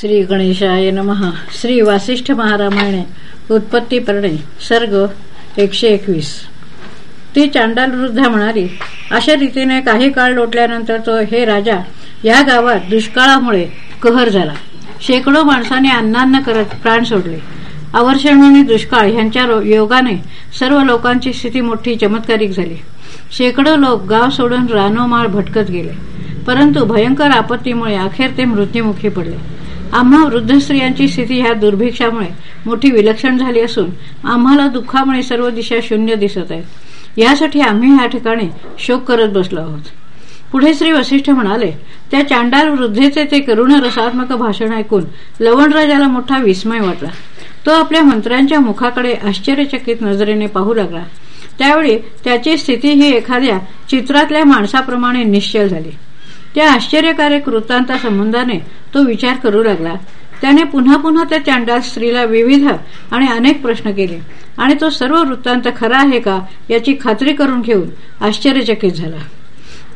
श्री गणेशाय नमहा श्री वासिष्ठ महारामायणे उत्पत्ती परणे सर्ग एकशे एकवीस. ती चांडाल वृद्धा म्हणाली अशा रीतीने काही काळ लोटल्यानंतर तो हे राजा या गावात दुष्काळामुळे कहर झाला. शेकडो माणसाने अन्नान्न करत प्राण सोडले. अवर्षण आणि दुष्काळ यांच्या योगाने सर्व लोकांची स्थिती मोठी चमत्कारिक झाली. शेकडो लोक गाव सोडून रानोमाळ भटकत गेले. परंतु भयंकर आपत्तीमुळे अखेर ते मृत्यूमुखी पडले. आम्हा वृद्ध स्त्रियांची स्थिती ह्या दुर्भिक्षामुळे मोठी विलक्षण झाली असून आम्हाला दुःखामुळे सर्व दिशा शून्य दिसत आहेत यासाठी आम्ही ह्या ठिकाणी शोक करत बसलो आहोत. पुढे श्री वसिष्ठ म्हणाले त्या चांडाल वृद्धेचे ते करुण रसात्मक भाषण ऐकून लवणराजाला मोठा विस्मय वाटला. तो आपल्या मंत्र्यांच्या मुखाकडे आश्चर्यचकित नजरेने पाहू लागला. त्यावेळी त्याची स्थिती ही एखाद्या चित्रातल्या माणसाप्रमाणे निश्चल झाली. त्या आश्चर्यकारक वृत्तांता संबंधाने तो विचार करू लागला. त्याने पुन्हा पुन्हा त्या चांडाल स्त्रीला विविध आणि अनेक प्रश्न केले. आणि तो सर्व वृत्तांत खरा आहे का याची खात्री करून घेऊन आश्चर्यचकित झाला.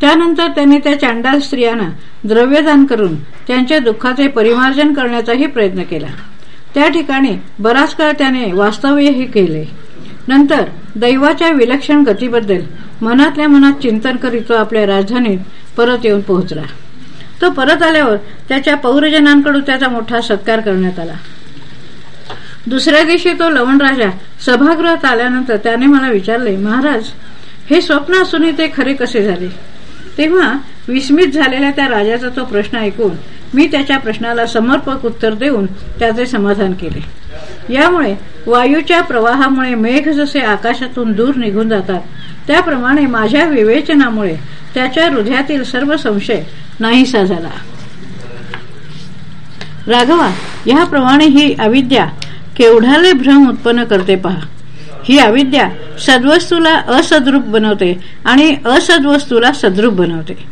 त्यानंतर त्यांनी त्या चांडाल स्त्रियांना द्रव्यदान करून त्यांच्या दुःखाचे परिमार्जन करण्याचाही प्रयत्न केला. त्या ठिकाणी बराच काळ त्याने वास्तव्यही केले. नंतर दैवाच्या विलक्षण गतीबद्दल मनातल्या मनात चिंतन करीत तो आपल्या राजधानीत परत येऊन पोहोचला. तो परत आल्यावर त्याच्या पौरजनांकडून त्याचा मोठा सत्कार करण्यात आला. दुसऱ्या दिवशी तो लवण राजा सभागृहात आल्यानंतर त्याने मला विचारले महाराज हे स्वप्न असूनही ते खरे कसे झाले? तेव्हा विस्मित झालेल्या त्या राजाचा तो प्रश्न ऐकून मी त्याच्या प्रश्नाला समर्पक उत्तर देऊन त्याचे समाधान केले. यामुळे वायूच्या प्रवाहामुळे मेघ जसे आकाशातून दूर निघून जातात त्याप्रमाणे माझ्या विवेचनामुळे त्याच्या हृदयातील सर्व संशय नाहीसा झाला. राघवा याप्रमाणे ही अविद्या केवढाले भ्रम उत्पन्न करते पहा. ही अविद्या सद्वस्तूला असद्रूप बनवते आणि असद्वस्तूला सद्रूप बनवते.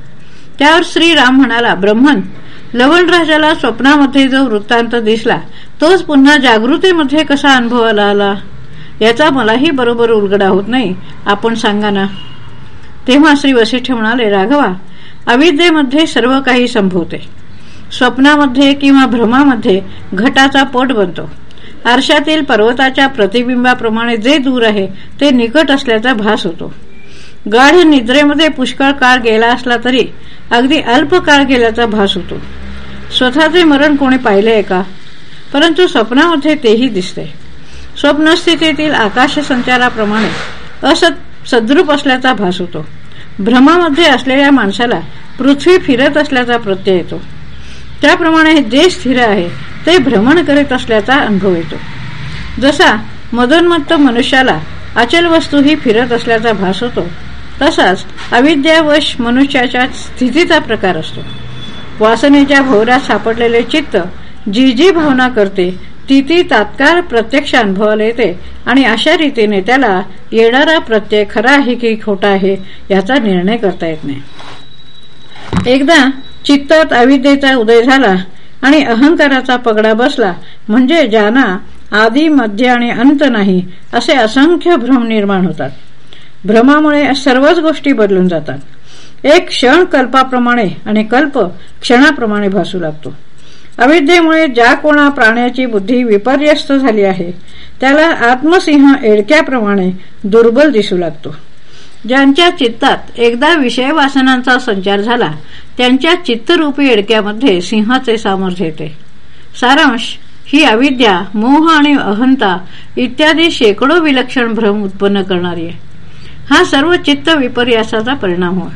त्यावर श्रीराम म्हणाला ब्रह्मन लवणराजाला स्वप्नामध्ये जो वृत्तांत दिसला तोच पुन्हा जागृतीमध्ये कसा अनुभवाला आला? याचा मलाही बरोबर उलगडा होत नाही. आपण सांगा ना. तेव्हा श्री वसिष्ठ म्हणाले राघवा अविद्येमध्ये सर्व काही संभवते. स्वप्नामध्ये किंवा भ्रमामध्ये घटाचा पोट बनतो. आरशातील पर्वताच्या प्रतिबिंबाप्रमाणे जे दूर आहे ते निकट असल्याचा भास होतो. गाढ निद्रेमध्ये पुष्कळ काळ गेला असला तरी अगदी अल्प काळ गेल्याचा भास होतो. स्वतःचे मरण कोणी पाहिले आहे का? परंतु स्वप्नामध्ये तेही दिसते. स्वप्नस्थितीतील आकाश संचाराप्रमाणे असत सद्रूप असल्याचा भास होतो. भ्रमामध्ये असलेल्या माणसाला पृथ्वी फिरत असल्याचा प्रत्यय येतो. त्याप्रमाणे जे स्थिर आहे ते भ्रमण करीत असल्याचा अनुभव येतो. जसा मदोन्मत्त मनुष्याला अचल वस्तू ही फिरत असल्याचा भास होतो तसाच अविद्यावश मनुष्याच्या स्थितीचा प्रकार असतो. वासनेच्या भोवऱ्यात सापडलेले चित्त जी जी भावना करते ती ती तात्काळ प्रत्यक्ष अनुभवाला येते आणि अशा रीतीने त्याला येणारा प्रत्यय खरा आहे की खोटा आहे याचा निर्णय करता येत नाही. एकदा चित्तात अविद्येचा उदय झाला आणि अहंकाराचा पगडा बसला म्हणजे ज्यांना आदी मध्य आणि अंत नाही असे असंख्य भ्रम निर्माण होतात. भ्रमामुळे सर्वच गोष्टी बदलून जातात. एक क्षण कल्पाप्रमाणे आणि कल्प क्षणाप्रमाणे भासू लागतो. अविद्येमुळे ज्या कोणा प्राण्याची बुद्धी विपर्यस्त झाली आहे त्याला आत्मसिंह एडक्याप्रमाणे दुर्बल दिसू लागतो. ज्यांच्या चित्तात एकदा विषय वासनांचा संचार झाला त्यांच्या चित्तरूपी एडक्यामध्ये सिंहाचे सामर्थ्य येते. सारांश ही अविद्या मोह आणि अहंता इत्यादी शेकडो विलक्षण भ्रम उत्पन्न करणारी आहे. हा सर्व चित्त विपर्यासाचा परिणाम होय.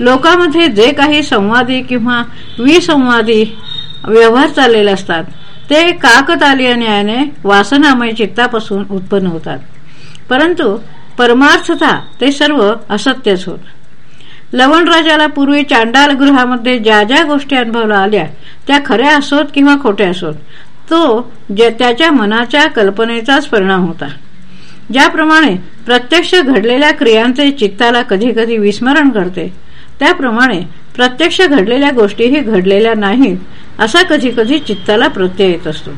लोकांमध्ये जे काही संवादी किंवा विसंवादी व्यवहार चाललेले असतात. ते काकतालीय न्यायाने वासनामय चित्तापासून उत्पन्न होतात. परंतु परमार्थता ते सर्व असत्यच होत. लवणराजाला पूर्वी चांडाल गृहामध्ये ज्या ज्या गोष्टी अनुभवला आल्या त्या खऱ्या असोत किंवा खोट्या असोत तो त्याच्या मनाच्या कल्पनेचाच परिणाम होता. ज्याप्रमाणे प्रत्यक्ष घडलेल्या क्रियांचे चित्ताला कधी कधी विस्मरण करते त्याप्रमाणे प्रत्यक्ष घडलेल्या गोष्टीही घडलेल्या नाहीत असा कधी कधी चित्ताला प्रत्यय येत असतो.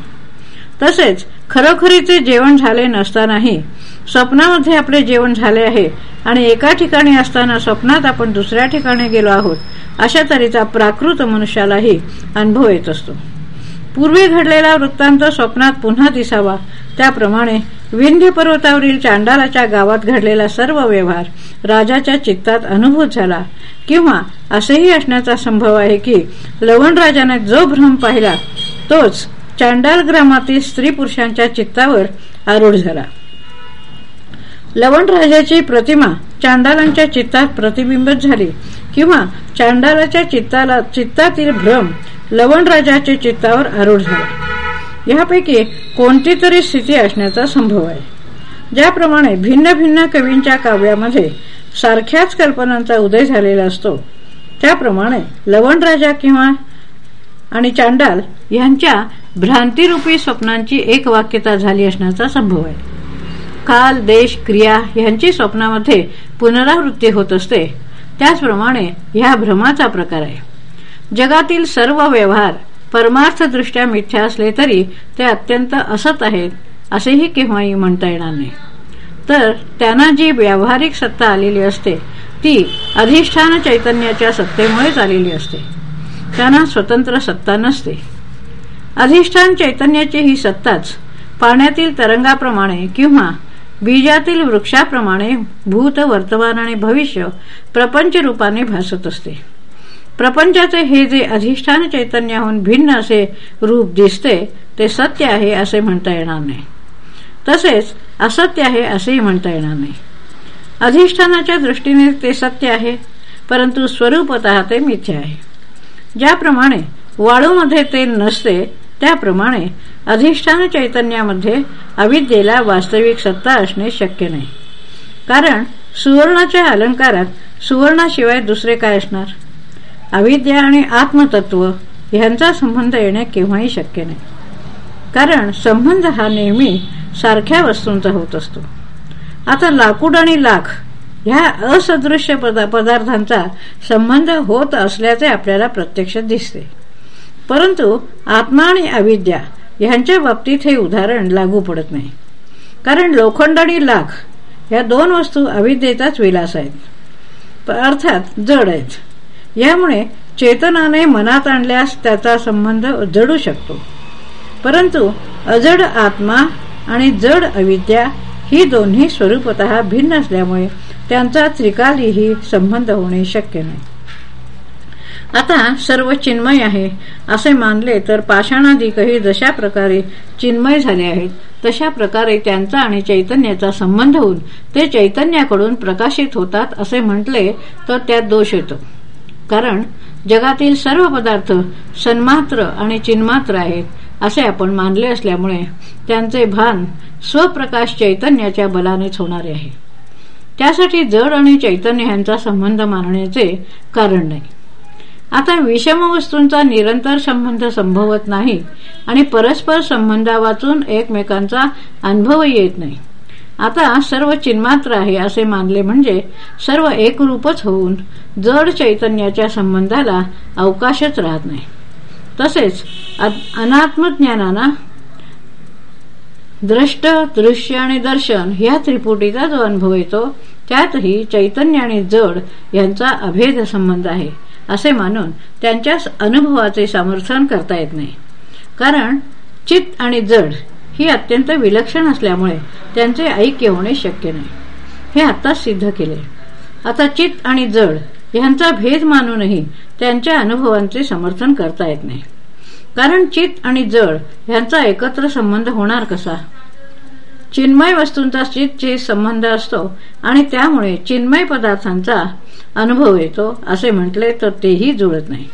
तसेच खरोखरीचे जेवण झाले नसतानाही स्वप्नामध्ये आपले जेवण झाले आहे आणि एका ठिकाणी असताना स्वप्नात आपण दुसऱ्या ठिकाणी गेलो आहोत अशा तऱ्हेचा प्राकृत मनुष्यालाही अनुभव येत असतो. पूर्वी घडलेला वृत्तांत स्वप्नात पुन्हा दिसावा. त्याप्रमाणे विंध्य पर्वतावरील चांडालाच्या गावात घडलेला सर्व व्यवहार राजाच्या चित्तात अनुभूत झाला. किंवा असेही असण्याचा संभव आहे की लवणराजाने जो भ्रम पाहिला तोच चांडाल ग्रामातील स्त्री पुरुषांच्या चित्तावर आरूढ झाला. लवणराजाची प्रतिमा चांडालांच्या चित्तात प्रतिबिंबित झाली. किंवा चांडालाच्या चित्ताला चित्तातील भ्रम लवणराजाच्या चित्तावर आरूढ झाला. यापैकी कोणती तरी स्थिती असण्याचा संभव आहे. ज्याप्रमाणे भिन्न भिन्न कवींच्या काव्यामध्ये सारख्याच कल्पनांचा उदय झालेला असतो त्याप्रमाणे लवणराजा किंवा आणि चांडाल यांच्या भ्रांतिरूपी स्वप्नांची एक वाक्यता झाली असण्याचा संभव आहे. काल देश क्रिया यांची स्वप्नामध्ये पुनरावृत्ती होत असते त्याचप्रमाणे ह्या भ्रमाचा प्रकार आहे. जगातील सर्व व्यवहार परमार्थदृष्ट्या मिथ्या असले तरी ते अत्यंत असत आहेत असेही केव्हाही म्हणता येणार नाही. तर त्यांना जी व्यावहारिक सत्ता आलेली असते ती अधिष्ठान चैतन्याच्या सत्तेमुळेच आलेली असते. त्यांना स्वतंत्र सत्ता नसते. अधिष्ठान चैतन्याची ही सत्ताच पाण्यातील तरंगाप्रमाणे किंवा बीजातील वृक्षाप्रमाणे भूत वर्तमान आणि भविष्य प्रपंच रूपाने भासत असते. प्रपंचाचे हे जे अधिष्ठान चैतन्याहून भिन्न असे रूप दिसते ते सत्य आहे असे म्हणता येणार नाही. तसेच असत्य आहे असेही म्हणता येणार नाही. अधिष्ठानाच्या दृष्टीने ते सत्य आहे परंतु स्वरूपत ते मिथ्य आहे. ज्याप्रमाणे वाळूमध्ये ते नसते त्याप्रमाणे अधिष्ठान चैतन्यामध्ये अविद्येला वास्तविक सत्ता असणे शक्य नाही. कारण सुवर्णाच्या अलंकारात सुवर्णाशिवाय दुसरे काय असणार? अविद्या आणि आत्मतत्व यांचा संबंध येणे केव्हाही शक्य नाही. कारण संबंध हा नेहमी सारख्या वस्तूंचा होत असतो. आता लाकूड आणि लाख ह्या असदृश्य पदार्थांचा संबंध होत असल्याचे आपल्याला प्रत्यक्ष दिसते. परंतु आत्मा आणि अविद्या यांच्या बाबतीत हे उदाहरण लागू पडत नाही. कारण लोखंड आणि लाख या दोन वस्तू अविद्येचाच विलास आहेत. अर्थात जड आहेत. यामुळे चेतनाने मनात आणल्यास त्याचा संबंध जडू शकतो. परंतु अजड आत्मा आणि जड अविद्या ही दोन्ही स्वरूपत भिन्न असल्यामुळे त्यांचा त्रिकालीही संबंध होणे शक्य नाही. आता सर्व चिन्मय आहे. असे मानले तर पाषाणादिकही जशा प्रकारे चिन्मय झाले आहेत तशा प्रकारे त्यांचा आणि चैतन्याचा संबंध होऊन ते चैतन्याकडून प्रकाशित होतात असे म्हटले तर त्यात दोष येतो. कारण जगातील सर्व पदार्थ सन्मात्र आणि चिन्मात्र आहेत असे आपण मानले असल्यामुळे त्यांचे भान स्वप्रकाश चैतन्याच्या बलानेच होणारे आहे. त्यासाठी जड आणि चैतन्य यांचा संबंध मानण्याचे कारण नाही. आता विषम वस्तूंचा निरंतर संबंध संभवत नाही आणि परस्पर संबंधा वाचून एकमेकांचा अनुभव येत नाही. आता सर्व चिन्मात्र आहे असे मानले म्हणजे सर्व एकरूपच होऊन जड चैतन्याच्या संबंधाला अवकाशच राहत नाही. तसेच अनात्मज्ञानाना द्रष्ट दृश्य आणि दर्शन ह्या त्रिपुटीचा जो अनुभव येतो त्यातही चैतन्य आणि जड यांचा अभेद संबंध आहे असे मानून त्यांच्या अनुभवाचे समर्थन करता येत नाही. कारण चित्त आणि जड ही अत्यंत विलक्षण असल्यामुळे त्यांचे ऐक्य होणे शक्य नाही. हे आत्ताच सिद्ध केले. आता चित्त आणि जड यांचा भेद मानूनही त्यांच्या अनुभवांचे समर्थन करता येत नाही. कारण चित्त आणि जड यांचा एकत्र संबंध होणार कसा? चिन्मय वस्तूंचा चितचे संबंध असतो आणि त्यामुळे चिन्मय पदार्थांचा अनुभव येतो असे म्हटले तर तेही जुळत नाही.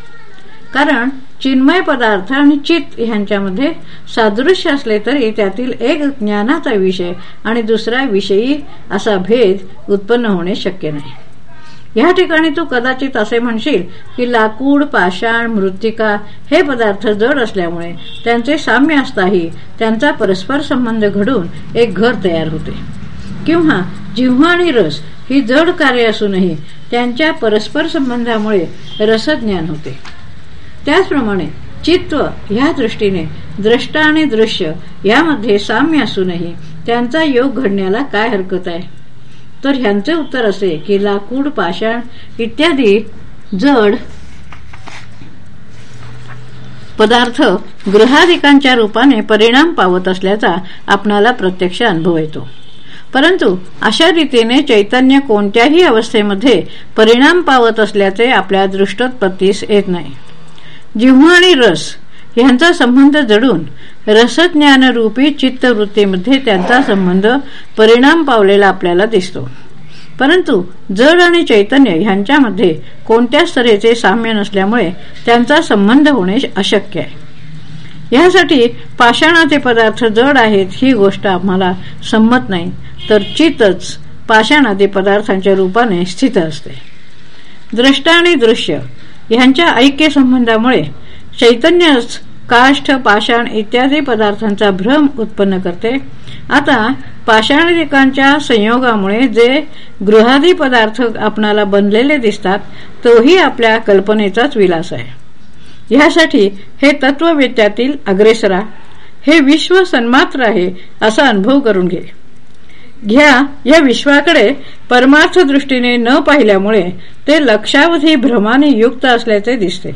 कारण चिन्मय पदार्थ आणि चित्त ह्यांच्यामध्ये सादृश्य असले तरी त्यातील एक ज्ञानाचा विषय आणि दुसरा विषयी असा भेद उत्पन्न होणे शक्य नाही. या ठिकाणी तू कदाचित असे म्हणशील की लाकूड पाषाण मृत्तिका हे पदार्थ जड असल्यामुळे त्यांचे साम्य असताही त्यांचा परस्पर संबंध घडून एक घर तयार होते. किंवा जिव्हा आणि रस ही जड कार्य असूनही त्यांच्या परस्पर संबंधामुळे रसज्ञान होते. त्याचप्रमाणे चित्व ह्या दृष्टीने द्रष्टा आणि दृश्य यामध्ये साम्य असूनही त्यांचा योग घडण्याला काय हरकत आहे? तर ह्यांचे उत्तर असे की लाकूड पाषाण इत्यादी जड पदार्थ ग्रहाधिकांच्या रूपाने परिणाम पावत असल्याचा आपणाला प्रत्यक्ष अनुभव येतो. परंतु अशा रीतीने चैतन्य कोणत्याही अवस्थेमध्ये परिणाम पावत असल्याचे आपल्या दृष्टोत्पत्तीस येत नाही. जिव्हा आणि रस यांचा संबंध जडून रसज्ञानरूपी चित्तवृत्तीमध्ये त्यांचा संबंध परिणाम पावलेला आपल्याला दिसतो. परंतु जड आणि चैतन्य यांच्यामध्ये कोणत्याच तऱ्हेचे साम्य नसल्यामुळे त्यांचा संबंध होणे अशक्य आहे. यासाठी पाषाणाचे पदार्थ जड आहेत ही गोष्ट आम्हाला संमत नाही तर चितच पाषाणादी पदार्थांच्या रूपाने स्थित असते. द्रष्टा आणि दृश्य यांच्या ऐक्य संबंधामुळे चैतन्यच काष्ठ पाषाण इत्यादी पदार्थांचा भ्रम उत्पन्न करते. आता पाषाणिकांच्या संयोगामुळे जे गृहादी पदार्थ आपणाला बनलेले दिसतात तोही आपल्या कल्पनेचाच विलास आहे. ह्यासाठी हे तत्ववेत्यातील अग्रेसरा हे विश्व सन्मात्र आहे असा अनुभव करून घे. घ्या या विश्वाकडे परमार्थ दृष्टीने न पाहिल्यामुळे ते लक्षावधी भ्रमाने युक्त असल्याचे दिसते.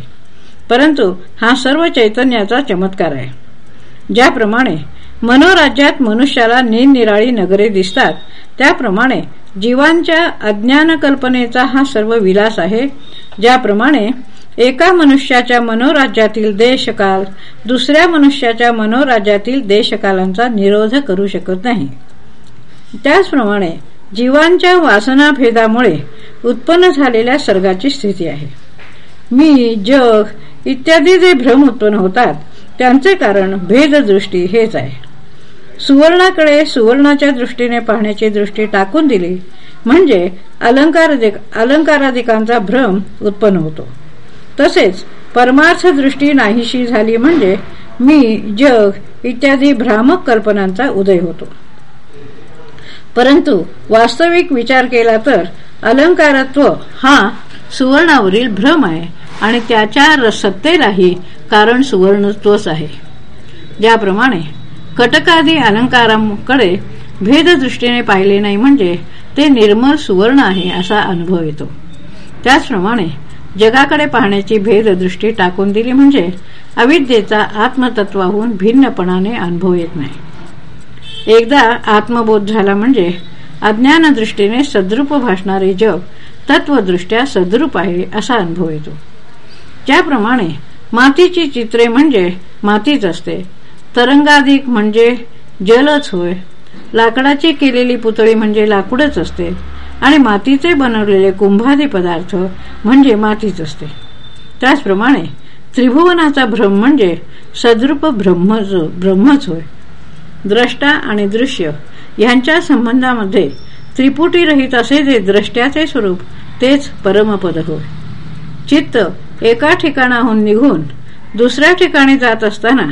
परंतु हा सर्व चैतन्याचा चमत्कार आहे. ज्याप्रमाणे मनोराज्यात मनुष्याला निरनिराळी नगरे दिसतात त्याप्रमाणे जीवांच्या अज्ञान कल्पनेचा हा सर्व विलास आहे ज्याप्रमाणे एका मनुष्याच्या मनोराज्यातील देशकाल दुसऱ्या मनुष्याच्या मनोराज्यातील देशकालांचा निरोध करू शकत नाही. त्याचप्रमाणे जीवांच्या वासनाभेदामुळे उत्पन्न झालेल्या सर्गाची स्थिती आहे. मी जग इत्यादी जे भ्रम उत्पन्न होतात त्यांचे कारण भेददृष्टी हेच आहे. सुवर्णाकडे सुवर्णाच्या दृष्टीने पाहण्याची दृष्टी टाकून दिली म्हणजे अलंकार अलंकाराधिकांचा भ्रम उत्पन्न होतो. तसेच परमार्थ दृष्टी नाहीशी झाली म्हणजे मी जग इत्यादी भ्रामक कल्पनांचा उदय होतो. परंतु वास्तविक विचार केला तर अलंकारत्व हा सुवर्णावरील भ्रम आहे आणि त्याच्या सत्तेलाही कारण सुवर्णत्वच आहे. ज्याप्रमाणे कटकादी अलंकारांकडे भेददृष्टीने पाहिले नाही म्हणजे ते निर्मळ सुवर्ण आहे असा अनुभव येतो. त्याचप्रमाणे जगाकडे पाहण्याची भेददृष्टी टाकून दिली म्हणजे अविद्येचा आत्मतत्वाहून भिन्नपणाने अनुभव येत नाही. एकदा आत्मबोध झाला म्हणजे अज्ञान दृष्टीने सद्रूप भासणारे जग तत्वदृष्ट्या सद्रूप आहे असा अनुभव येतो. ज्याप्रमाणे मातीची चित्रे म्हणजे मातीच असते तरंगाधिक म्हणजे जलच होय लाकडाची केलेली पुतळी म्हणजे लाकूडच असते आणि मातीचे बनवलेले कुंभादी पदार्थ म्हणजे मातीच असते. त्याचप्रमाणे त्रिभुवनाचा भ्रम म्हणजे सद्रूप ब्रह्मच ब्रह्मच होय. द्रष्टा आणि दृश्य यांच्या संबंधामध्ये त्रिपुटी रहित असे जे द्रष्ट्याचे स्वरूप तेच परमपद होय. चित्त एका ठिकाणाहून निघून दुसऱ्या ठिकाणी जात असताना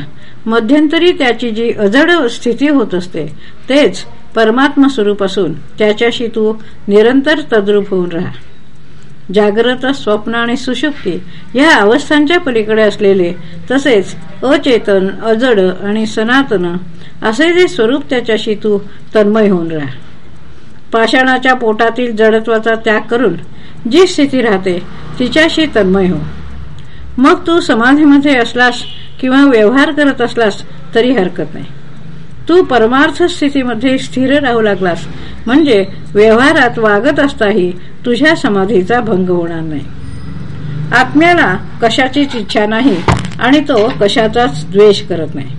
मध्यंतरी त्याची जी अजड स्थिती होत असते तेच परमात्मा स्वरूप असून त्याच्याशी तू निरंतर तद्रूप होऊन राहा. जागृत स्वप्न आणि सुशुक्ती या अवस्थांच्या पलीकडे असलेले तसेच अचेतन अजड आणि सनातन असे जे स्वरूप त्याच्याशी तू तन्मय होऊन राहा. पाषाणाच्या पोटातील जडत्वाचा त्याग करून जी स्थिती राहते तिच्याशी तन्मय हो. मग तू समाधीमध्ये असलास किंवा व्यवहार करत असलास तरी हरकत नाही. तू परमार्थ स्थितीमध्ये स्थिर राहू लागलास म्हणजे व्यवहारात वागत असताही तुझ्या समाधीचा भंग होणार नाही. आत्म्याला कशाचीच इच्छा नाही आणि तो कशाचाच द्वेष करत नाही.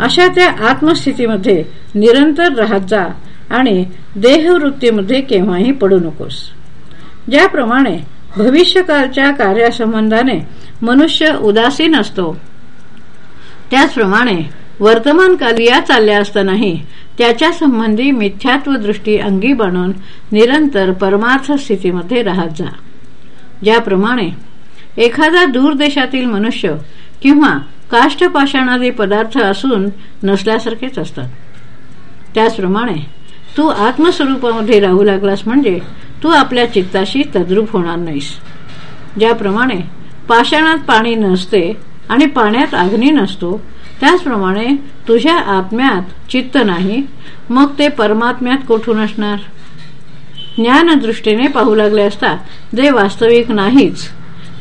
अशा त्या आत्मस्थितीमध्ये निरंतर राहत जा आणि देहवृत्तीमध्ये केव्हाही पडू नकोस. ज्याप्रमाणे भविष्यकालच्या कार्यासंबंधाने मनुष्य उदासीन असतो त्याचप्रमाणे वर्तमान या चालल्या असतानाही त्याच्या संबंधी मिथ्यात्व दृष्टी अंगी बनून निरंतर परमार्थ स्थितीमध्ये राहत जा. ज्याप्रमाणे एखादा दूर देशातील मनुष्य किंवा काष्ठपाषाणादी पदार्थ असून नसल्यासारखेच असतात. त्याचप्रमाणे तू आत्मस्वरूपामध्ये राहू लागलास म्हणजे तू आपल्या चित्ताशी तद्रूप होणार नाहीस. ज्याप्रमाणे पाषाणात पाणी नसते आणि पाण्यात अग्नी नसतो त्याचप्रमाणे तुझ्या आत्म्यात चित्त नाही मग ते परमात्म्यात कोठून असणार? ज्ञानदृष्टीने पाहू लागले असता जे वास्तविक नाहीच.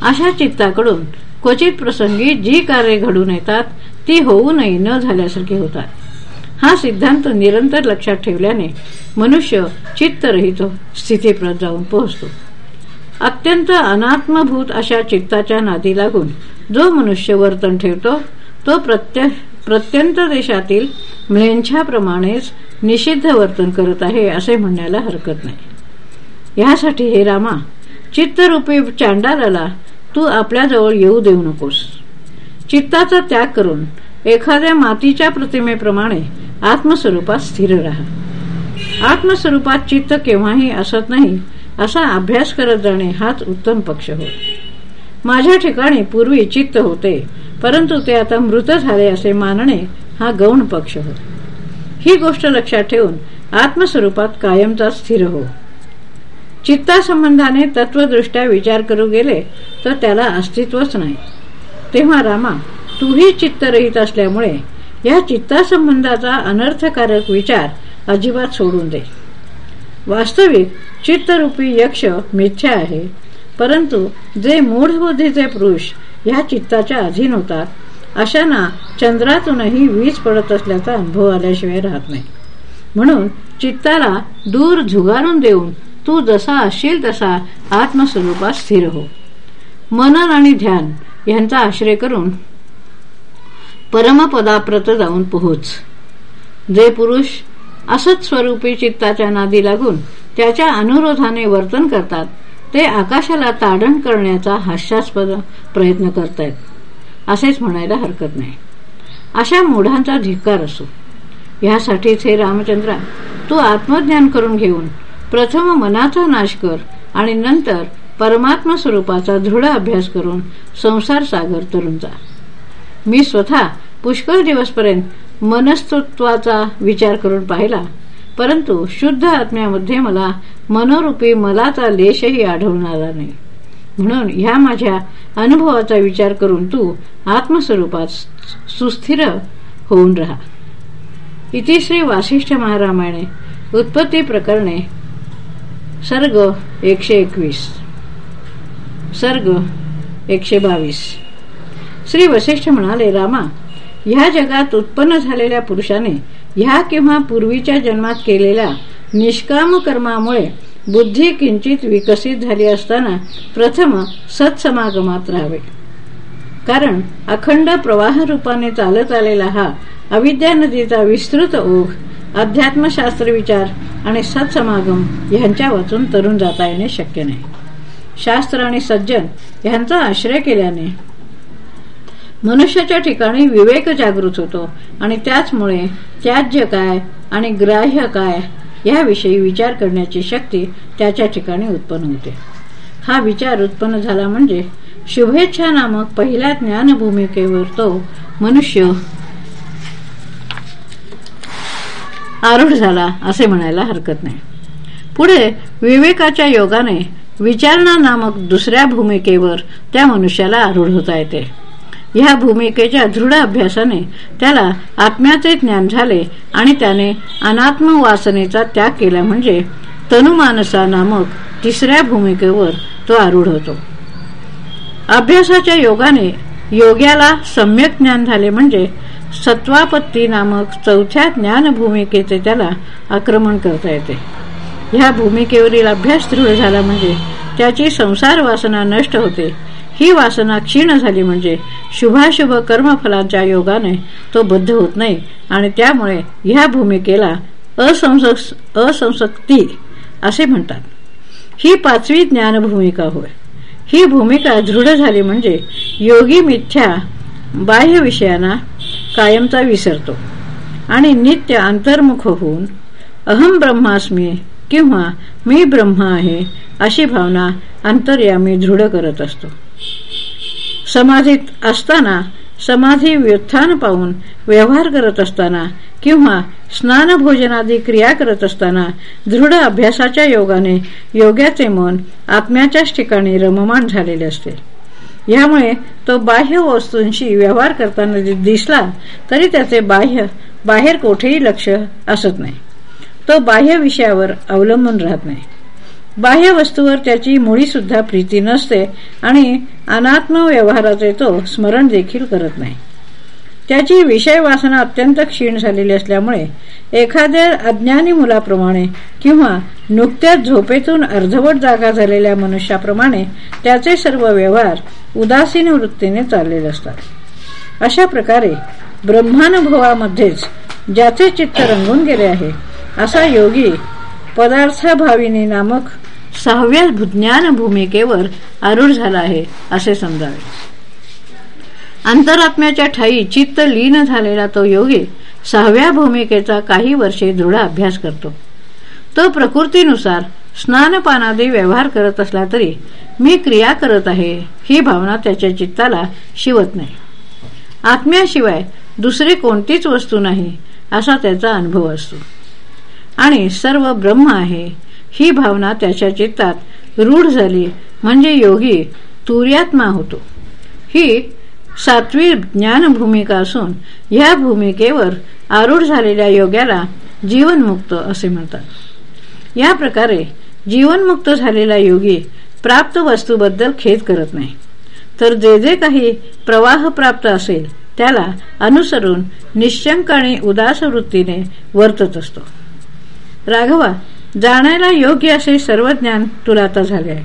अशा चित्ताकडून क्वचित प्रसंगी जी कार्य घडून येतात ती होऊनही न झाल्यासारखी होतात. हा सिद्धांत निरंतर लक्षात ठेवल्याने मनुष्य चित्तरहित स्थितीप्रत जाऊन पोहोचतो. अत्यंत अनात्मभूत अशा चित्ताच्या नादी लागून जो मनुष्य वर्तन ठेवतो तो प्रत्य प्रत्यंत देशातील म्लेंछाप्रमाणेच निषिद्ध वर्तन करत आहे असे म्हणण्याला हरकत नाही. यासाठी हे रामा चित्तरूपी चांडालाला तू आपल्याजवळ येऊ देऊ नकोस. चित्ताचा त्याग करून एखाद्या मातीच्या प्रतिमेप्रमाणे आत्मस्वरूपात स्थिर राहा. आत्मस्वरूपात चित्त केव्हाही असत नाही असा अभ्यास करत जाणे हाच उत्तम पक्ष हो. माझ्या ठिकाणी पूर्वी चित्त होते परंतु ते आता मृत झाले असे मानणे हा गौण पक्ष हो. ही गोष्ट लक्षात ठेवून आत्मस्वरूपात कायमचा स्थिर हो. चित्तासंबंधाने तत्वदृष्ट्या विचार करू गेले तर त्याला अस्तित्वच नाही. तेव्हा रामा तूही चित्तरहित असल्यामुळे या चित्तासंबंधाचा अनर्थकारक विचार अजिबात सोडून दे. वास्तविक चित्तरूपी यक्ष मिथ्या आहे परंतु जे मूढबुद्धीचे पुरुष या चित्ताच्या अधीन होतात अशांना चंद्रातूनही वीज पडत असल्याचा अनुभव आल्याशिवाय राहत नाही. म्हणून चित्ताला दूर झुगारून देऊन तू जसा असशील तसा आत्मस्वरूपात स्थिर हो. मनन आणि ध्यान यांचा आश्रय करून परमपदाप्रत जाऊन पोहोच. जे पुरुष असत स्वरूपी चित्ताच्या नादी लागून त्याच्या अनुरोधाने वर्तन करतात ते आकाशाला ताडण करण्याचा हास्यास्पद प्रयत्न करतायत. असेच म्हणायला हरकत नाही. अशा मूढांचा धिक्कार असो. यासाठीच हे रामचंद्रा तू आत्मज्ञान करून घेऊन प्रथम मनाचा नाश कर आणि नंतर परमात्मा स्वरूपाचा दृढ अभ्यास करून संसार सागर तरुण जा. मी स्वतः पुष्कळ दिवसपर्यंत मनस्तत्वाचा विचार करून पाहिला परंतु शुद्ध आत्म्यामध्ये मला मनोरूपी मलाचा लेशही आढळून आला नाही. म्हणून ह्या माझ्या अनुभवाचा विचार करून तू आत्मस्वरूपात सुस्थिर होऊन राहा. इतिश्री वासिष्ठ महारामायणे उत्पत्ती प्रकरणे सर्ग एकशे एकवीस. सर्ग एकशे बावीस. श्री वशिष्ठ म्हणाले रामा ह्या जगात उत्पन्न झालेल्या पुरुषाने ह्या किंवा पूर्वीच्या जन्मात केलेल्या निष्काम कर्मामुळे बुद्धी किंचित विकसित झाली असताना प्रथम सत्समागमात राहावे. कारण अखंड प्रवाह रूपाने चालत आलेला हा अविद्या नदीचा विस्तृत ओघ अध्यात्मशास्त्र विचार आणि सत्समागम यांच्या वाचून तरुण जाता येणे शक्य नाही. शास्त्र आणि सज्जन यांचा आश्रय केल्याने मनुष्याच्या ठिकाणी विवेक जागृत होतो आणि त्याचमुळे त्याज्य काय आणि ग्राह्य काय याविषयी विचार करण्याची शक्ती त्याच्या ठिकाणी उत्पन्न होते. हा विचार उत्पन्न झाला म्हणजे शुभेच्छा नामक पहिल्या ज्ञानभूमिकेवर तो मनुष्य आरूढ झाला असे म्हणायला हरकत नाही. पुढे विवेकाच्या योगाने विचारणा नामक दुसऱ्या भूमिकेवर त्या मनुष्याला आरूढ होता येते. ह्या भूमिकेच्या दृढ अभ्यासाने त्याला आत्म्याचे ज्ञान झाले आणि त्याने अनात्म वासनेचा त्याग केला म्हणजे तनुमानसा नामक तिसऱ्या भूमिकेवर तो आरूढ होतो. अभ्यासाच्या योगाने योग्याला सम्यक ज्ञान झाले म्हणजे सत्वापत्ती नामक चौथ्या ज्ञान भूमिकेचे त्याला आक्रमण करता येते. ह्या भूमिकेवरील अभ्यास दृढ झाला म्हणजे त्याची संसार वासना नष्ट होते. ही वासना क्षीण झाली म्हणजे शुभाशुभ कर्मफलांच्या योगाने तो बद्ध होत नाही आणि त्यामुळे ह्या भूमिकेला असंसक्ती असे म्हणतात. ही पाचवी ज्ञानभूमिका होय. ही भूमिका दृढ झाली म्हणजे योगी मिथ्या बाह्य विषयांना कायमचा विसरतो. आणि नित्य अंतर्मुख होऊन अहम ब्रह्मास्मी किंवा मी ब्रह्म आहे अशी भावना अंतर्यामी दृढ करत असतो. समाधीत असताना समाधी व्युत्थान पाहून व्यवहार करत असताना किंवा स्नान भोजनादी क्रिया करत असताना दृढ अभ्यासाच्या योगाने योग्याचे मन आत्म्याच्याच ठिकाणी रममाण झालेले असते. यामुळे तो बाह्य वस्तूंशी व्यवहार करताना दिसला तरी त्याचे बाह्य बाहेर कोठेही लक्ष असत नाही. तो बाह्य विषयावर अवलंबून राहत नाही. बाह्य वस्तूवर त्याची मुळी सुद्धा प्रीती नसते आणि अनात्म व्यवहाराचे तो स्मरण देखील करत नाही. त्याची विषय वासना अत्यंत क्षीण झालेली असल्यामुळे एखाद्या अज्ञानी मुलाप्रमाणे किंवा नुकत्याच झोपेतून अर्धवट जागा झालेल्या मनुष्याप्रमाणे त्याचे सर्व व्यवहार उदासीन वृत्तीने चाललेले असतात. अशा प्रकारे ब्रह्मानुभवामध्येच ज्याचे चित्त रंगून गेले आहे असा योगी पदार्थभाविनी नामक सहाव्या ज्ञान भूमिकेवर आरूढ झाला आहे असे समजावे. अंतरात्म्याच्या ठाई चित्त लीन झालेला तो योगी सहाव्या भूमिकेचा काही वर्षे दृढ अभ्यास करतो. तो प्रकृतीनुसार स्नानपानादी व्यवहार करत असला तरी मी क्रिया करत आहे ही भावना त्याच्या चित्ताला शिवत नाही. आत्म्याशिवाय दुसरी कोणतीच वस्तू नाही असा त्याचा अनुभव असतो. आणि सर्व ब्रह्म आहे ही भावना त्याच्या चित्तात रूढ झाली म्हणजे योगी तुर्यात्मा होतो. ही सातवी ज्ञान भूमिका असून या भूमिकेवर आरूढ झालेल्या योग्याला जीवनमुक्त असे म्हणतात. या प्रकारे जीवनमुक्त झालेला योगी प्राप्त वस्तूबद्दल खेद करत नाही. तर जे जे काही प्रवाह प्राप्त असेल त्याला अनुसरून निश्चंक आणि उदास वृत्तीने वर्तत असतो. राघवा जाण्याला योग्य असे सर्व ज्ञान तुला आता झाले आहे.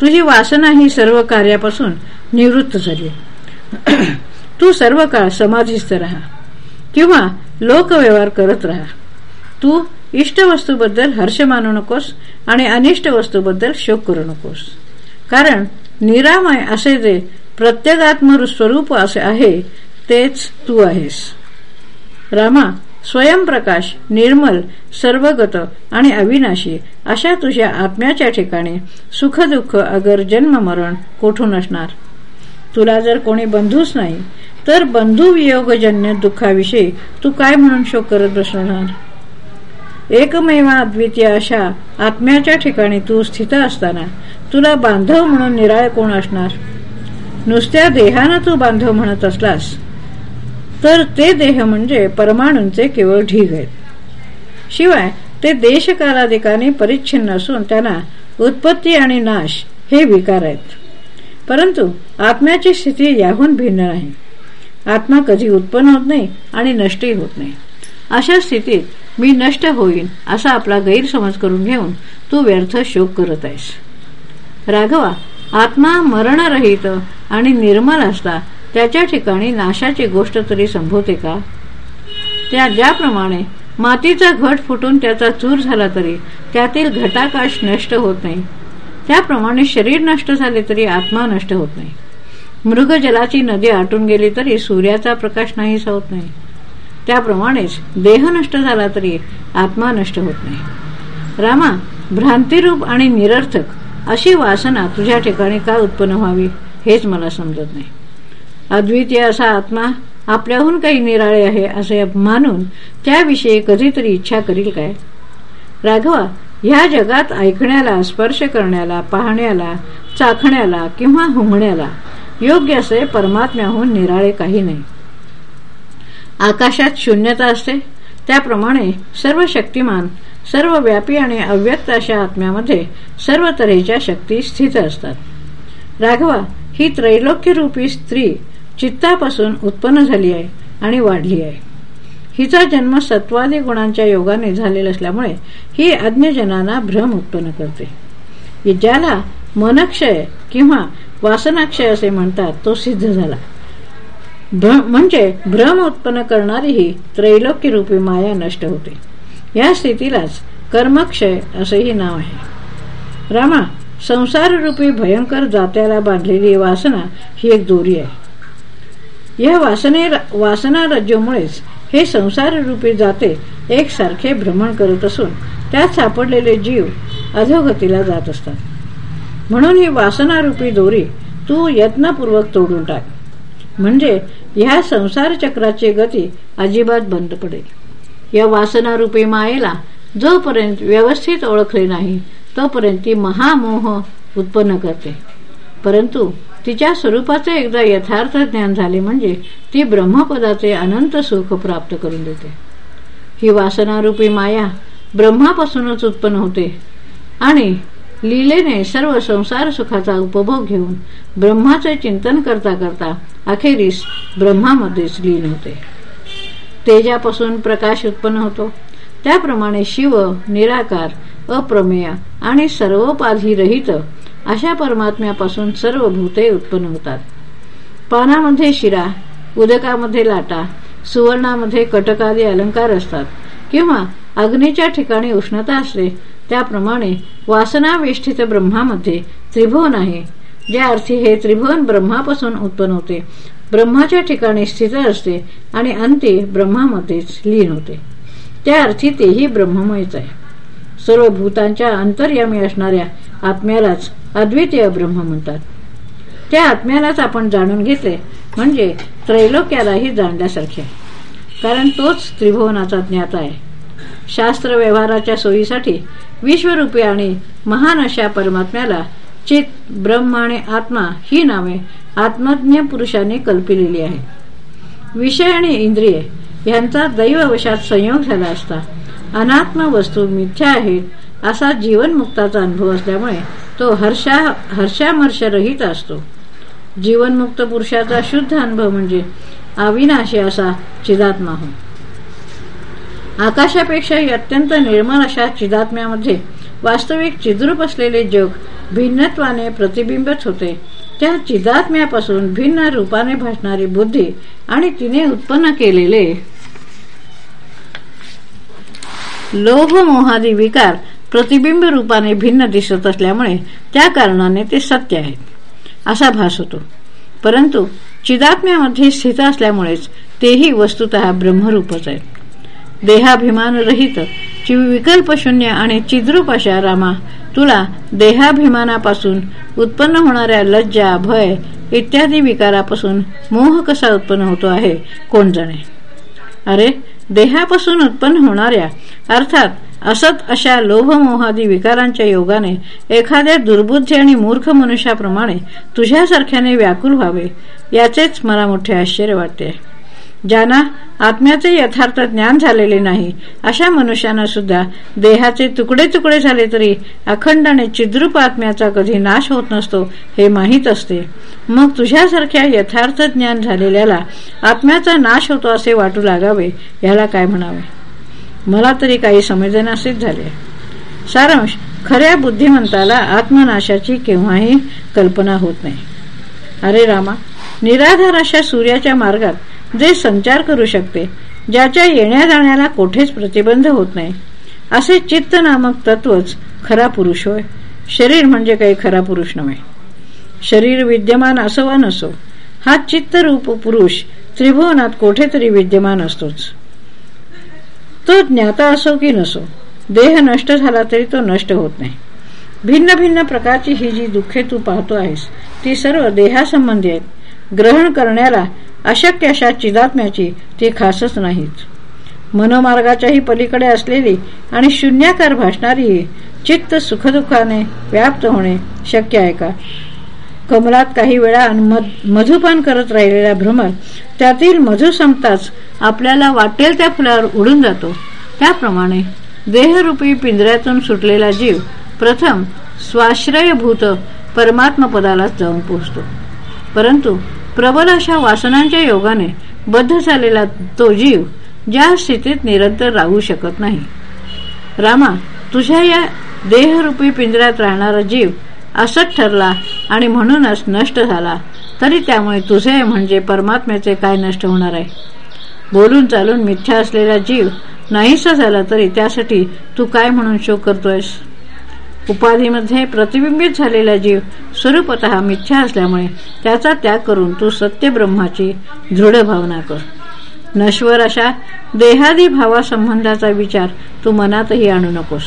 तुझी वासना ही सर्व कार्यापासून निवृत्त झाली आहे. तू सर्व काळ समाधीस्थ राहा. किंवा लोकव्यवहार करत राहा. तू इष्ट वस्तूबद्दल हर्ष मानू नकोस आणि अनिष्ट वस्तूबद्दल शोक करू नकोस. कारण निरामय असे जे प्रत्येकात्म स्वरूप असे आहे तेच तू आहेस. रामा स्वयंप्रकाश निर्मल सर्वगत आणि अविनाशी अशा तुझ्या आत्म्याच्या ठिकाणी सुखदुःख अगर जन्म मरण कोठून असणार? तुला जर कोणी बंधूच नाही तर बंधू वियोगजन्य दुःखाविषयी तू काय म्हणून शोक करत बसणार? एकमेवा अद्वितीय अशा आत्म्याच्या ठिकाणी तू स्थित असताना तुला बांधव म्हणून निराळ कोण असणार? नुसत्या देहानं तू बांधव म्हणत असलास तर ते देह म्हणजे परमाणूंचे केवळ ढीग आहेत. शिवाय ते देशकालाधिकाने परिच्छिन्न असून त्यांना उत्पत्ती आणि नाश हे विकार आहेत. परंतु आत्म्याची स्थिती याहून भिन्न नाही. आत्मा कधी उत्पन्न होत नाही आणि नष्टही होत नाही. अशा स्थितीत मी नष्ट होईन असा आपला गैरसमज करून घेऊन तू व्यर्थ शोक करत आहेस. राघवा आत्मा मरणरहित आणि निर्मल असता त्याच्या ठिकाणी नाशाची गोष्ट तरी संभवते का? त्या ज्याप्रमाणे मातीचा घट फुटून त्याचा चूर झाला तरी त्यातील घटाकाश नष्ट होत नाही. त्याप्रमाणे शरीर नष्ट झाले तरी आत्मा नष्ट होत नाही. मृगजलाची नदी आटून गेली तरी सूर्याचा प्रकाश नाहीसा होत नाही. त्याप्रमाणेच देह नष्ट झाला तरी आत्मा नष्ट होत नाही. रामा भ्रांतिरूप आणि निरर्थक अशी वासना तुझ्या ठिकाणी का उत्पन्न व्हावी हेच मला समजत नाही. अद्वितीय असा आत्मा आपल्याहून काही निराळे आहे असे मानून त्याविषयी कधीतरी इच्छा करील काय? राघवा ह्या जगात ऐकण्याला स्पर्श करण्याला पाहण्याला चाखण्याला किंवा हुंगण्याला योग्य असे परमात्म्याहून निराळे काही नाही. आकाशात शून्यता असते. त्याप्रमाणे सर्व शक्तिमान सर्व व्यापी आणि अव्यक्त अशा आत्म्यामध्ये सर्व तऱ्हेच्या शक्ती स्थित असतात. राघवा ही त्रैलोक्यरूपी स्त्री चित्तापासून उत्पन्न झाली आहे आणि वाढली आहे. हिचा जन्म सत्वादी गुणांच्या योगाने झालेला असल्यामुळे ही अज्ञजनांना भ्रम उत्पन्न करते. ज्याला मनक्षय किंवा वासनाक्षय असे म्हणतात तो सिद्ध झाला. म्हणजे भ्रम उत्पन्न करणारी ही त्रैलोक्य रूपी माया नष्ट होते. या स्थितीलाच कर्मक्षय असेही नाव आहे. रामा संसार रूपी भयंकर जात्याला बांधलेली वासना ही एक दोरी आहे. या वासने वासना रज्जूमुळेच हे संसार रूपी जाते एकसारखे भ्रमण करत असून त्यात सापडलेले जीव अधोगतीला जात असतात. म्हणून ही वासनारूपी दोरी तू यत्नपूर्वक तोडून टाक. म्हणजे ह्या संसार चक्राची गती अजिबात बंद पडेल. या वासनारूपी मायेला जोपर्यंत व्यवस्थित ओळखले नाही तोपर्यंत ती महामोह उत्पन्न करते. परंतु तिच्या स्वरूपाचे एकदा यथार्थ ज्ञान झाले म्हणजे ती ब्रह्मपदाचे अनंत सुख प्राप्त करून देते. ही वासनारूपी माया ब्रह्मापासूनच उत्पन्न होते आणि लीलेने सर्व संसार सुखाचा उपभोग घेऊन ब्रह्माचे चिंतन करता करता अखेरीस ब्रह्मामध्येच लीन होते. तेजापासून प्रकाश उत्पन्न होतो. त्याप्रमाणे शिव निराकार अप्रमेय आणि सर्वोपाधी रहित अशा परमात्म्यापासून सर्व भूते उत्पन्न होतात. पानामध्ये शिरा उदकामध्ये लाटा सुवर्णामध्ये कटकादी अलंकार असतात. किंवा अग्नीच्या ठिकाणी उष्णता असते त्याप्रमाणे वासनावेष्टित ब्रह्मामध्ये त्रिभुवन आहे. ज्या अर्थी हे त्रिभुवन ब्रह्मापासून उत्पन्न होते. ब्रह्माच्या ठिकाणी स्थित असते आणि अंती ब्रह्मामध्येच लीन होते. त्या अर्थी तेही ब्रह्ममयच आहे. सर्व भूतांच्या अंतर्यामी असणाऱ्या आत्म्यालाच अद्वितीय ब्रह्म म्हणतात. त्या आत्म्यालाच आपण जाणून घेतले म्हणजे त्रैलोक्यालाही जाणल्यासारखे कारण तोच त्रिभुवनाचा ज्ञाता आहे. शास्त्र व्यवहाराच्या सोयीसाठी विश्वरूपी आणि महान अशा परमात्म्याला चित ब्रह्म आणि आत्मा ही नावे आत्मज्ञ पुरुषांनी कल्पिलेली आहेत. विषय आणि इंद्रिये यांचा दैववशात संयोग झाला असता अनात्म वस्तू मिथ्या आहेत असा जीवनमुक्ताचा अनुभव असल्यामुळे तो हर्षा हर्षामर्षरहित असतो. जीवनमुक्त पुरुषाचा शुद्ध अनुभव म्हणजे अविनाशी असा चिदात्मा हो आकाशापेक्षाही अत्यंत निर्मळ अशा चिदात्म्यामध्ये वास्तविक चिद्रूप असलेले जग भिन्नत्वाने प्रतिबिंबत होते. त्या चिदात्म्यापासून भिन्न रूपाने भासणारी बुद्धी आणि तिने उत्पन्न केलेले लोभ मोहादी विकार प्रतिबिंब रूपाने भिन्न दिसत असल्यामुळे त्या कारणाने ते सत्य आहेत असा भास होतो. परंतु चिदात्म्यामध्ये स्थित असल्यामुळेच तेही वस्तुत ब्रह्मरूपच आहेत देहाभिमान रहित विकल्पशून्य आणि चिद्रूप अशा रामा तुला देहाभिमानापासून उत्पन्न होणाऱ्या लज्जा भय इत्यादी विकारापासून मोह कसा उत्पन्न होतो आहे कोण जाणे? अरे देहापासून उत्पन्न होणाऱ्या अर्थात असत अशा लोभमोहादी विकारांच्या योगाने एखाद्या दुर्बुद्धी आणि मूर्ख मनुष्याप्रमाणे तुझ्यासारख्याने व्याकुल व्हावे याचेच मला मोठे आश्चर्य वाटते. ज्यांना आत्म्याचे यथार्थ ज्ञान झालेले नाही अशा मनुष्यांना सुद्धा देहाचे तुकडे तुकडे झाले तरी अखंड आणि चिद्रूप आत्म्याचा कधी नाश होत नसतो हे माहीत असते. मग तुझ्यासारख्या यथार्थ ज्ञान झालेल्याला आत्म्याचा नाश होतो असे वाटू लागावे याला काय म्हणावे? मला तरी काही संवेदनासित झाले. सारांश खऱ्या बुद्धिमंताला आत्मनाशाची केव्हाही कल्पना होत नाही. अरे रामा निराधार अशा सूर्याच्या मार्गात जे संचार करू शकते ज्याच्या येण्या जाण्याला कोठेच प्रतिबंध होत नाही. असे चित्त नामक तत्वच खरा पुरुष होय. शरीर म्हणजे काही खरा पुरुष नव्हे. शरीर विद्यमान असो वा नसो हा चित्तरूप पुरुष त्रिभुवनात कोठेतरी विद्यमान असतोच. तो ज्ञाता असो की नसो देह नष्ट झाला तरी तो नष्ट होत नाही. भिन्न भिन्न प्रकारची ही जी दुःखे तू पाहतो आहेस ती सर्व देहासंबंधी आहेत. ग्रहण करण्याला अशक्य अशा चिदात्म्याची ती खासच नाहीत. मनोमार्गाच्याही पलीकडे असलेली आणि शून्याकार भासणारी चित्त सुखदुःखाने व्याप्त होणे शक्य आहे का? कमलात काही वेळा मधुपान करत राहिलेला भ्रमर त्यातील मधु संपताच आपल्याला वाटेल त्या फुलावर उडून जातो. त्याप्रमाणे देहरूपी पिंजऱ्यातून सुटलेला जीव प्रथम स्वाश्रयभूत परमात्मपदालाच जाऊन पोहोचतो. परंतु प्रबल अशा वासनांच्या योगाने बद्ध झालेला तो जीव ज्या स्थितीत निरंतर राहू शकत नाही. रामा तुझ्या या देहरूपी पिंजऱ्यात राहणारा जीव असत ठरला आणि म्हणूनच नष्ट झाला तरी त्यामुळे तुझे म्हणजे परमात्म्याचे काय नष्ट होणार आहे? बोलून चालून मिथ्या असलेला जीव नाहीसा झाला तरी त्यासाठी तू काय म्हणून शोक करतोयस? उपाधीमध्ये प्रतिबिंबित झालेला जीव स्वरूपत मिथ्या असल्यामुळे त्याचा त्याग करून तू सत्य ब्रह्माची दृढ भावना कर. नश्वर अशा देहादी भावासंबंधाचा विचार तू मनातही आणू नकोस.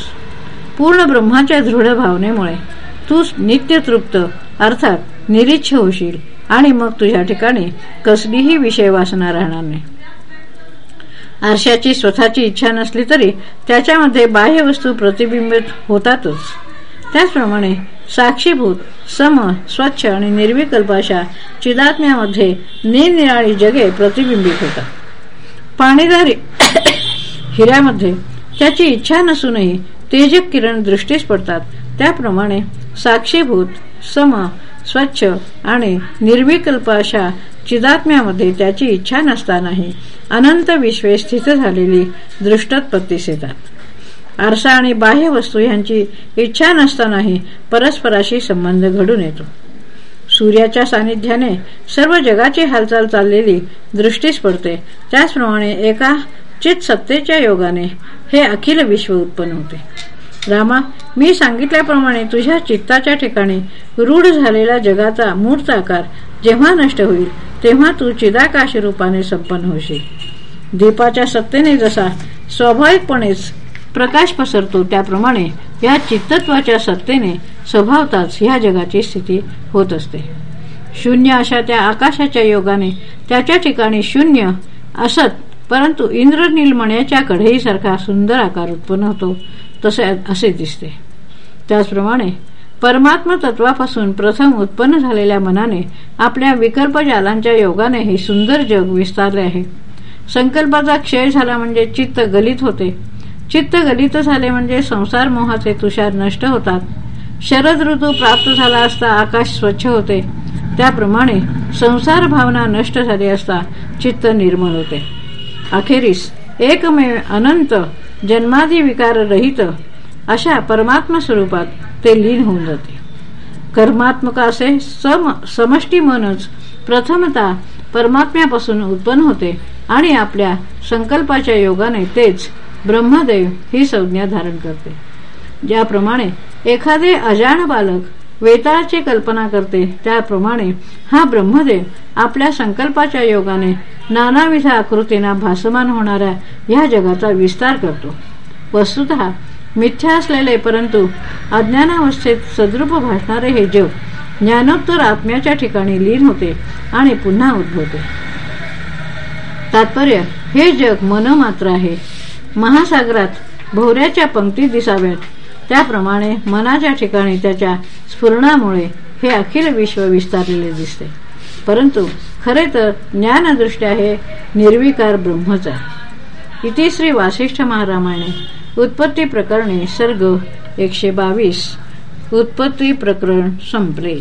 पूर्ण ब्रह्माच्या दृढ भावनेमुळे तू नित्य तृप्त अर्थात निरीच्छ होशील आणि मग तुझ्या ठिकाणी कसलीही विषय वासना राहणार नाही. आरशाची स्वतःची इच्छा नसली तरी त्याच्यामध्ये बाह्य वस्तू प्रतिबिंबित होतातच. त्याचप्रमाणे साक्षीभूत सम स्वच्छ आणि निर्विकल्प अशा चिदात्म्यामध्ये निरनिराळी जगे प्रतिबिंबित होतात. पाणीदारी हिऱ्यामध्ये त्याची इच्छा नसूनही तेजक किरण दृष्टीस पडतात. त्याप्रमाणे साक्षीभूत सम स्वच्छ आणि निर्विकल्प अशा चिदात्म्यामध्ये त्याची इच्छा नसतानाही अनंत विश्वे स्थित झालेली दृष्टोत्पत्तीस येतात आरसा आणि बाह्य वस्तू यांची इच्छा नसतानाही परस्पराशी संबंध घडून येतो. सूर्याच्या सानिध्याने सर्व जगाची हालचाल चाललेली दृष्टीस पडते. त्याचप्रमाणे एका चित सत्तेच्या योगाने हे अखिल विश्व उत्पन्न होते. रामा मी सांगितल्याप्रमाणे तुझ्या चित्ताच्या ठिकाणी रूढ झालेला जगाचा मूर्त आकार जेव्हा नष्ट होईल तेव्हा तू चिदाकाश रूपाने संपन्न होशील. दीपाच्या सत्तेने जसा स्वाभाविकपणेच प्रकाश पसरतो त्याप्रमाणे या चित्तत्वाच्या सत्तेने स्वभावताच ह्या जगाची स्थिती होत असते. शून्य अशा त्या आकाशाच्या योगाने त्याच्या ठिकाणी शून्य असत परंतु इंद्रनीलमण्याच्या कढईसारखा सुंदर आकार उत्पन्न होतो तसे असे दिसते. त्याचप्रमाणे परमात्म तत्वापासून प्रथम उत्पन्न झालेल्या मनाने आपल्या विकल्पजालांच्या योगाने हे सुंदर जग विस्तारले आहे. संकल्पाचा क्षय झाला म्हणजे चित्त गलित होते. चित्त गलित झाले म्हणजे संसार मोहाचे तुषार नष्ट होतात. शरद ऋतू प्राप्त झाला असता आकाश स्वच्छ होते. त्याप्रमाणे संसार भावना नष्ट झाली असता चित्त निर्मळ होते. अखेरीस एकमेव अनंत जन्मादी विकार रहित अशा परमात्मा स्वरूपात ते लीन होऊन जाते. कर्मात्मक असे सम समष्टी मनच प्रथमता परमात्म्यापासून उत्पन्न होते आणि आपल्या संकल्पाच्या योगाने तेच ब्रह्मदेव ही संज्ञा धारण करते. ज्याप्रमाणे एखादे अजाण बालक वेताळाची कल्पना करते त्याप्रमाणे हा ब्रह्मदेव आपल्या संकल्पाच्या योगाने नानाविध आकृतींना भासमान होणाऱ्या या जगाचा विस्तार करतो. वस्तुत मिथ्या असलेले परंतु अज्ञानावस्थेत सद्रूप भासणारे हे जग ज्ञानोत्तर आत्म्याच्या ठिकाणी लीन होते आणि पुन्हा उद्भवते. तात्पर्य हे जग मन मात्र आहे. महासागरात भोवऱ्याच्या पंक्ती दिसाव्यात. त्याप्रमाणे मनाच्या ठिकाणी त्याच्या स्फुरणामुळे हे अखिल विश्व विस्तारलेले दिसते. परंतु खरे तर ज्ञानदृष्ट्या हे निर्विकार ब्रह्मच आहे. इति श्री वासिष्ठ महारामाने उत्पत्ती प्रकरणे सर्ग एकशे बावीस. उत्पत्ती प्रकरण संपले.